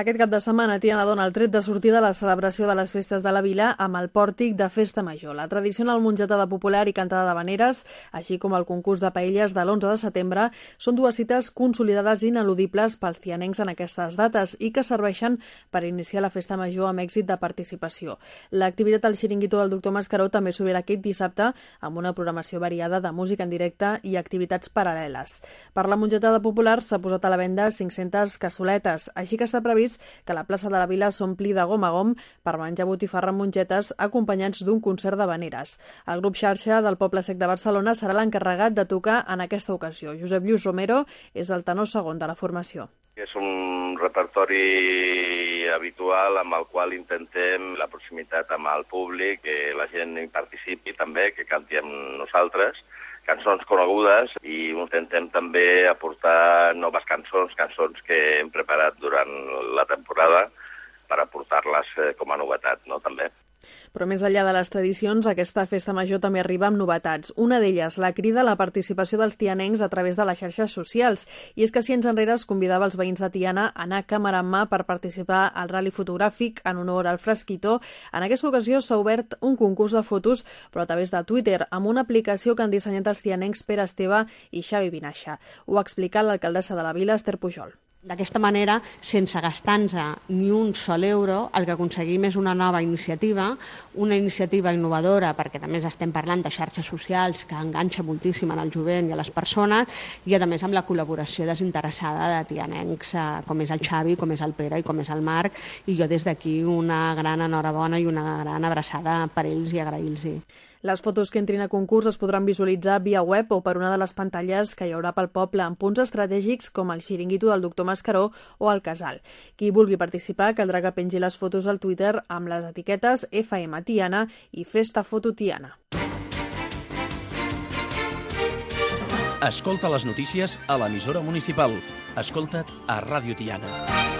Aquest cap de setmana Tiana dona el tret de sortida a la celebració de les festes de la vila amb el pòrtic de Festa Major. La tradicional mongetada popular i cantada de veneres, així com el concurs de paelles de l'11 de setembre, són dues cites consolidades i ineludibles pels tianencs en aquestes dates i que serveixen per iniciar la Festa Major amb èxit de participació. L'activitat al xiringuito del doctor Mascaró també s'obrirà aquest dissabte amb una programació variada de música en directe i activitats paral·leles. Per la mongetada popular s'ha posat a la venda 500 cassoletes, així que s'ha previst previst que la plaça de la Vila s'ompli de gom a gom per menjar botifarra amb mongetes acompanyats d'un concert de veneres. El grup xarxa del Poble Sec de Barcelona serà l'encarregat de tocar en aquesta ocasió. Josep Lluís Romero és el tenor segon de la formació. És un repertori habitual amb el qual intentem la proximitat amb el públic, que la gent hi participi també, que canti amb nosaltres, cançons conegudes i intentem també aportar noves cançons, cançons que hem preparat durant temporada per aportar-les eh, com a novetat, no?, també. Però més enllà de les tradicions, aquesta festa major també arriba amb novetats. Una d'elles, la crida a la participació dels tianencs a través de les xarxes socials. I és que si ens enrere es convidava els veïns de Tiana a anar càmera en mà per participar al rally fotogràfic en honor al Fresquito. En aquesta ocasió s'ha obert un concurs de fotos, però a través de Twitter, amb una aplicació que han dissenyat els tianencs Pere Esteve i Xavi Vinaixa. Ho ha explicat l'alcaldessa de la vila, Esther Pujol. D'aquesta manera, sense gastar-nos ni un sol euro, el que aconseguim és una nova iniciativa, una iniciativa innovadora, perquè més estem parlant de xarxes socials que enganxa moltíssim en el jovent i a les persones, i a més amb la col·laboració desinteressada de tianencs eh, com és el Xavi, com és el Pere i com és el Marc, i jo des d'aquí una gran enhorabona i una gran abraçada per ells i agrair-los-hi. Les fotos que entrin a concurs es podran visualitzar via web o per una de les pantalles que hi haurà pel poble en punts estratègics com el xiringuito del doctor Mascaró o el Casal. Qui vulgui participar caldrà que pengi les fotos al Twitter amb les etiquetes FM Tiana i Festa Foto Tiana. Escolta les notícies a l'emissora municipal. Escolta't a Ràdio Tiana.